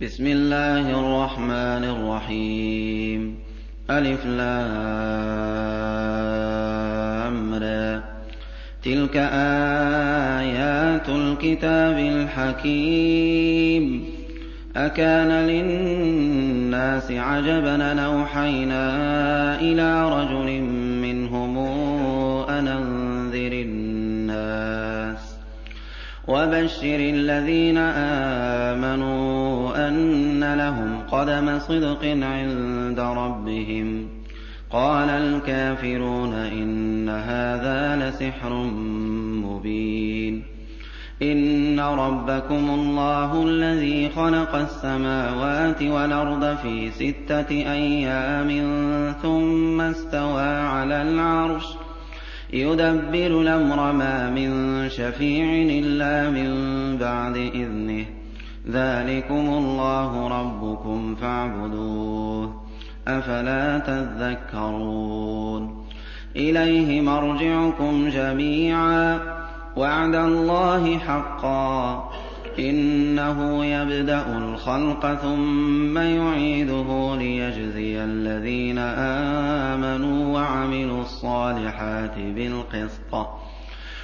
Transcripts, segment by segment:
بسم الله الرحمن الرحيم. ألف لامر تلك آيات الكتاب الحكيم. أكان للناس عجبا نوحينا إلى رجل منهم أن أنذر الناس وبشر الذين آمنوا أن لهم قدم صدق عند ربهم. قال الكافرون إن هذا لسحر مبين. إِنَّ رَبَّكُمُ اللَّهُ الَّذِي خَلَقَ السَّمَاوَاتِ وَالْأَرْضَ فِي سِتَّةِ أَيَّامٍ ثُمَّ اسْتَوَىٰ عَلَى الْعَرْشِ ۖ. يُدَبِّرُ الْأَمْرَ مَا مِن شَفِيعٍ إِلَّا مِن بَعْدِ إِذْنِهِ ۚ. ذَٰلِكُمُ اللَّهُ رَبُّكُمْ فَاعْبُدُوهُ ۚ أَفَلَا تَذَكَّرُونَ إِلَيْهِ مَرْجِعُكُمْ جَمِيعًا وعد الله حقا إنه يبدأ الخلق ثم يعيده ليجزي الذين آمنوا وعملوا الصالحات بالقسط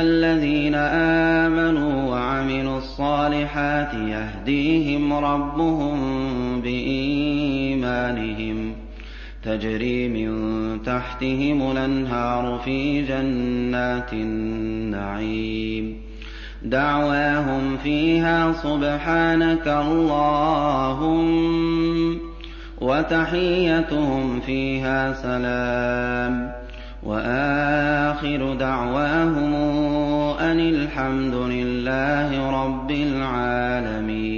الَّذِينَ آمَنُوا وَعَمِلُوا الصَّالِحَاتِ يَهْدِيهِمْ رَبُّهُم بِإِيمَانِهِمْ تَجْرِي مِن تَحْتِهِمُ الْأَنْهَارُ فِي جَنَّاتِ النَّعِيمِ دَعْوَاهُمْ فِيهَا سُبْحَانَكَ اللَّهُمَّ وَتَحِيَّتُهُمْ فِيهَا سَلَامٌ وَآخِرُ دَعْوَاهُمْ أَنِ الْحَمْدُ لِلَّهِ رَبِّ الْعَالَمِينَ.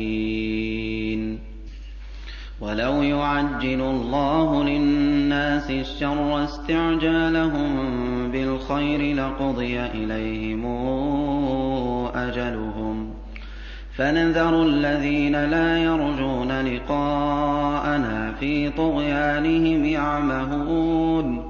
وَلَوْ يُعَجِّلُ اللَّهُ لِلنَّاسِ الشَّرَّ اسْتِعْجَالَهُم بِالْخَيْرِ لَقُضِيَ إِلَيْهِمْ أَجَلُهُمْ. فَنَذَرُ الَّذِينَ لَا يَرْجُونَ لِقَاءَنَا فِي طُغْيَانِهِمْ يَعْمَهُونَ.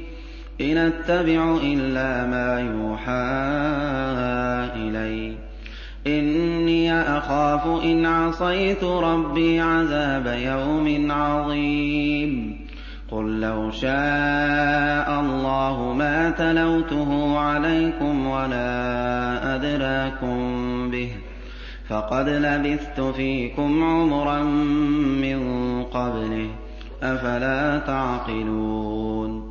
إن أتبع إلا ما يوحى إلي. إني أخاف إن عصيت ربي عذاب يوم عظيم. قل لو شاء الله ما تلوته عليكم ولا أدراكم به. فقد لبثت فيكم عمرا من قبله. أفلا تعقلون؟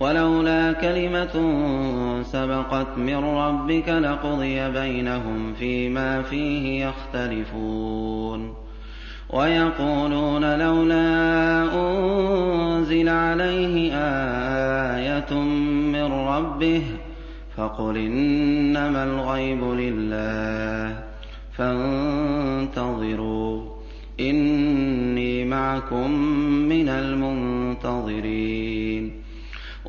ولولا كلمة سبقت من ربك لقضي بينهم فيما فيه يختلفون. ويقولون لولا أنزل عليه آية من ربه فقل إنما الغيب لله فانتظروا إني معكم من المنتظرين.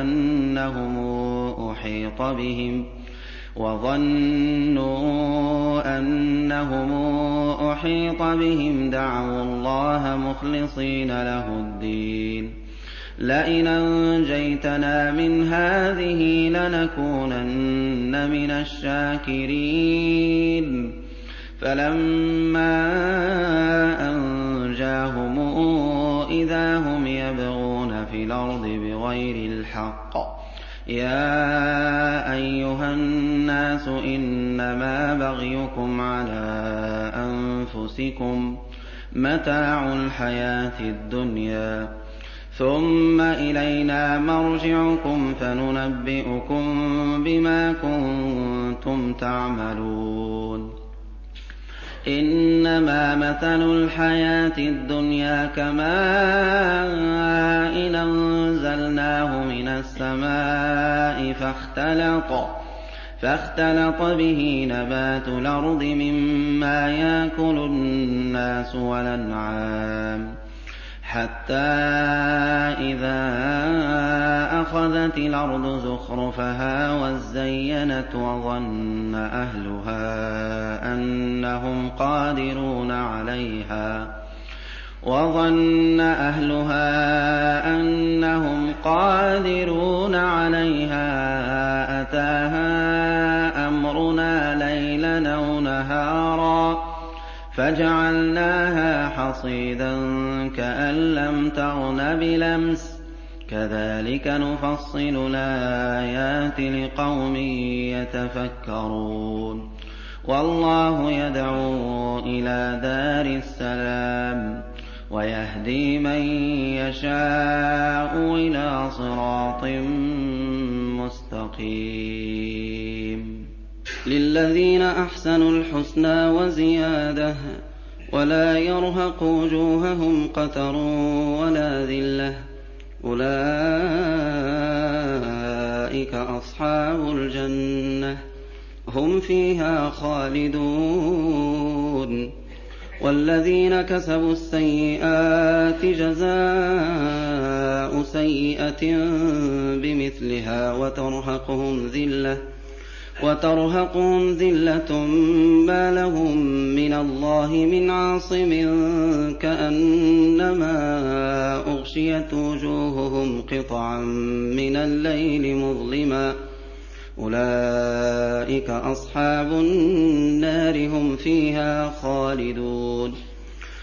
أنهم أحيط بهم وظنوا أنهم أحيط بهم دعوا الله مخلصين له الدين لئن أنجيتنا من هذه لنكونن من الشاكرين فلما أنجاهم إذا هم يبغون في الأرض بغير الحق. يا أيها الناس إنما بغيكم على أنفسكم متاع الحياة الدنيا. ثم إلينا مرجعكم فننبئكم بما كنتم تعملون. إنما مثل الحياة الدنيا كماء أنزلناه من السماء فاختلط به نبات الأرض مما يأكل الناس والأنعام. حتى إذا أخذت الأرض زخرفها عليها وظن أهلها أنهم قادرون عليها أتاها أمرنا ليلا أو نهارا فجعلناها حصيدا كأن لم تغن بلمس. كذلك نفصل الآيات لقوم يتفكرون. والله يدعو إلى دار السلام ويهدي من يشاء إلى صراط مستقيم. للذين احسنوا الحسنى وزياده ولا يرهق وجوههم قتر ولا ذله اولئك اصحاب الجنه هم فيها خالدون والذين كسبوا السيئات جزاء سيئه بمثلها وترهقهم ذله وترهقهم ذلة ما لهم من الله من عاصم كأنما أغشيت وجوههم قطعا من الليل مظلما أولئك أصحاب النار هم فيها خالدون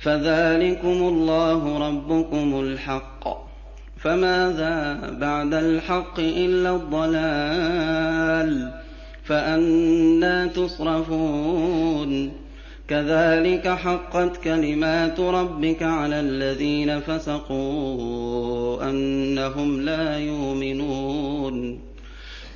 فذلكم الله ربكم الحق. فماذا بعد الحق إلا الضلال؟ فانى تصرفون. كذلك حقت كلمات ربك على الذين فسقوا أنهم لا يؤمنون.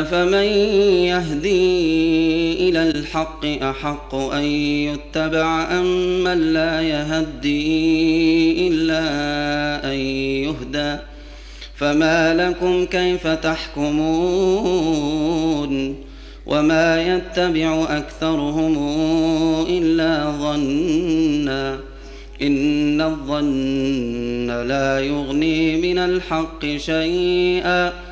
أفمن يهدي إلى الحق أحق أن يتبع أم من لا يهدي إلا أن يهدى فما لكم كيف تحكمون وما يتبع أكثرهم إلا ظنا إن الظن لا يغني من الحق شيئا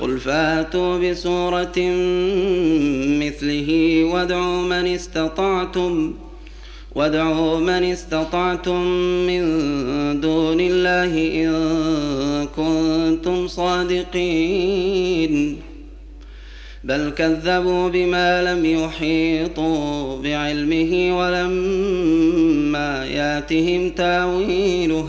قل فاتوا بسورة مثله وادعوا من استطعتم وادعوا من استطعتم من دون الله إن كنتم صادقين. بل كذبوا بما لم يحيطوا بعلمه ولما ياتهم تاويله.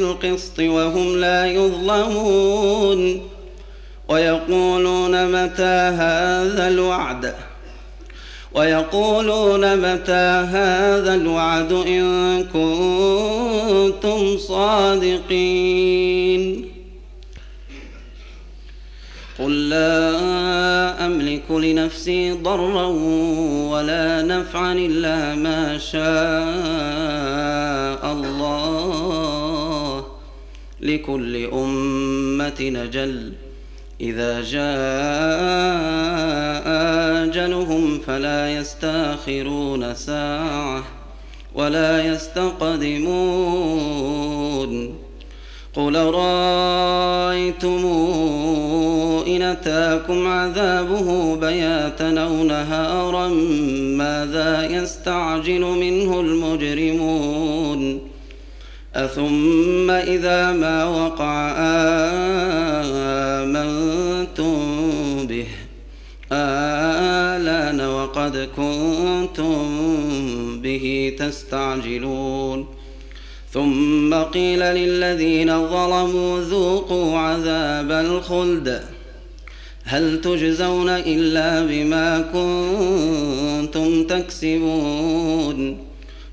بالقسط وهم لا يظلمون ويقولون متى هذا الوعد؟ ويقولون متى هذا الوعد إن كنتم صادقين؟ قل لا أملك لنفسي ضرا ولا نفعا إلا ما شاء لكل أمة نجل. إذا جاء أجلهم فلا يستأخرون ساعة ولا يستقدمون. قل رأيتم إن أتاكم عذابه بياتا أو نهارا ماذا يستعجل منه المجرمون؟ أثم إذا ما وقع آمنتم به. آلان وقد كنتم به تستعجلون. ثم قيل للذين ظلموا ذوقوا عذاب الخلد. هل تجزون إلا بما كنتم تكسبون؟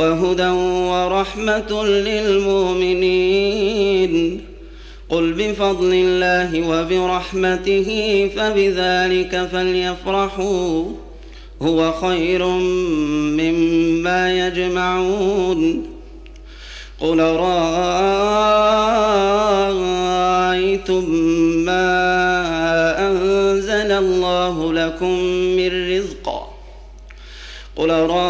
وهدى ورحمة للمؤمنين. قل بفضل الله وبرحمته فبذلك فليفرحوا. هو خير مما يجمعون. قل رأيتم ما أنزل الله لكم من رزق. قل رأيتم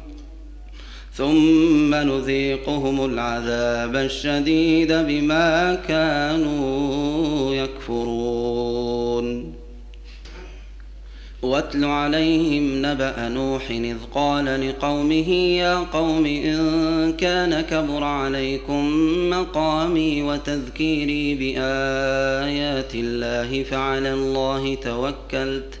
ثم نذيقهم العذاب الشديد بما كانوا يكفرون. واتل عليهم نبأ نوح إذ قال لقومه يا قوم إن كان كبر عليكم مقامي وتذكيري بآيات الله فعلى الله توكلت.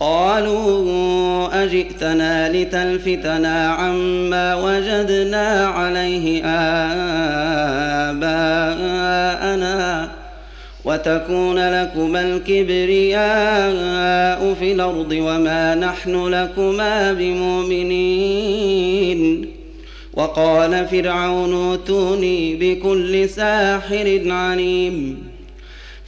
قالوا أجئتنا لتلفتنا عما وجدنا عليه آباءنا وتكون لكما الكبرياء في الأرض وما نحن لكما بمؤمنين. وقال فرعون اوتوني بكل ساحر عليم.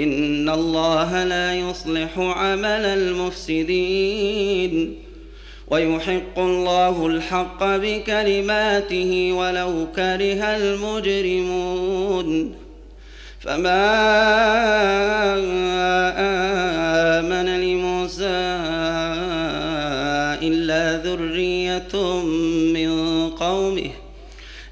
إن الله لا يصلح عمل المفسدين ويحق الله الحق بكلماته ولو كره المجرمون فما آمن لموسى إلا ذرية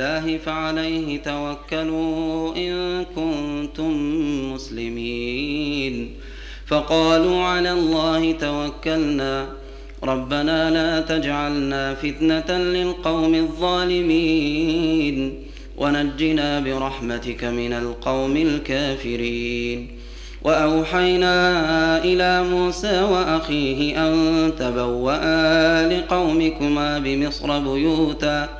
بالله فعليه توكلوا إن كنتم مسلمين. فقالوا على الله توكلنا. ربنا لا تجعلنا فتنة للقوم الظالمين. ونجنا برحمتك من القوم الكافرين. وأوحينا إلى موسى وأخيه أن تبوأ لقومكما بمصر بيوتا.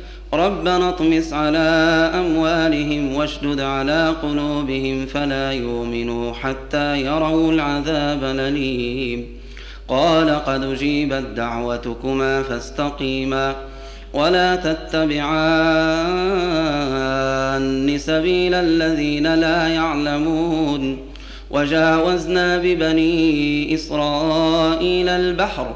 ربنا اطمس على أموالهم واشدد على قلوبهم فلا يؤمنوا حتى يروا العذاب الأليم. قال قد أجيبت دعوتكما فاستقيما ولا تتبعان سبيل الذين لا يعلمون. وجاوزنا ببني إسرائيل البحر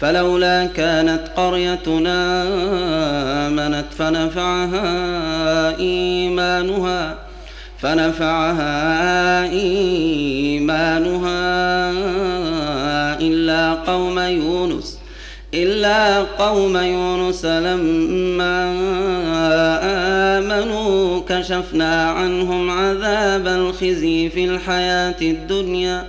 فلولا كانت قريتنا آمنت فنفعها إيمانها فنفعها إيمانها إلا قوم يونس إلا قوم يونس لما آمنوا كشفنا عنهم عذاب الخزي في الحياة الدنيا.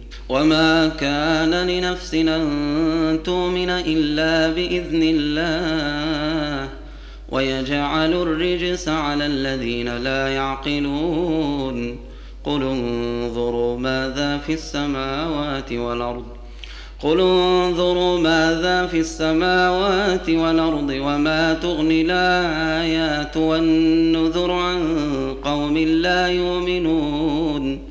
وما كان لنفس أن تؤمن إلا بإذن الله ويجعل الرجس على الذين لا يعقلون قل انظروا ماذا في السماوات والأرض قل انظروا ماذا في السماوات والارض وما تغني الايات والنذر عن قوم لا يؤمنون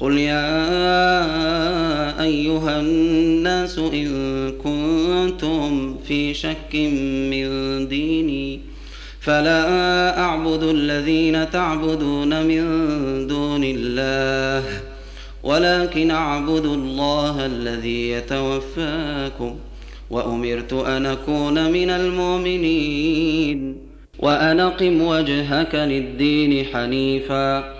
قل يا أيها الناس إن كنتم في شك من ديني فلا أعبد الذين تعبدون من دون الله ولكن اعبدوا الله الذي يتوفاكم وامرت ان اكون من المؤمنين وان اقم وجهك للدين حنيفا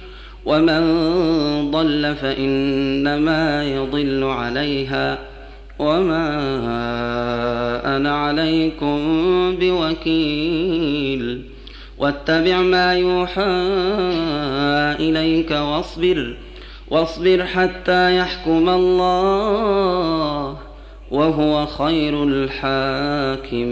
ومن ضل فإنما يضل عليها وما أنا عليكم بوكيل واتبع ما يوحى إليك واصبر واصبر حتى يحكم الله وهو خير الحاكمين.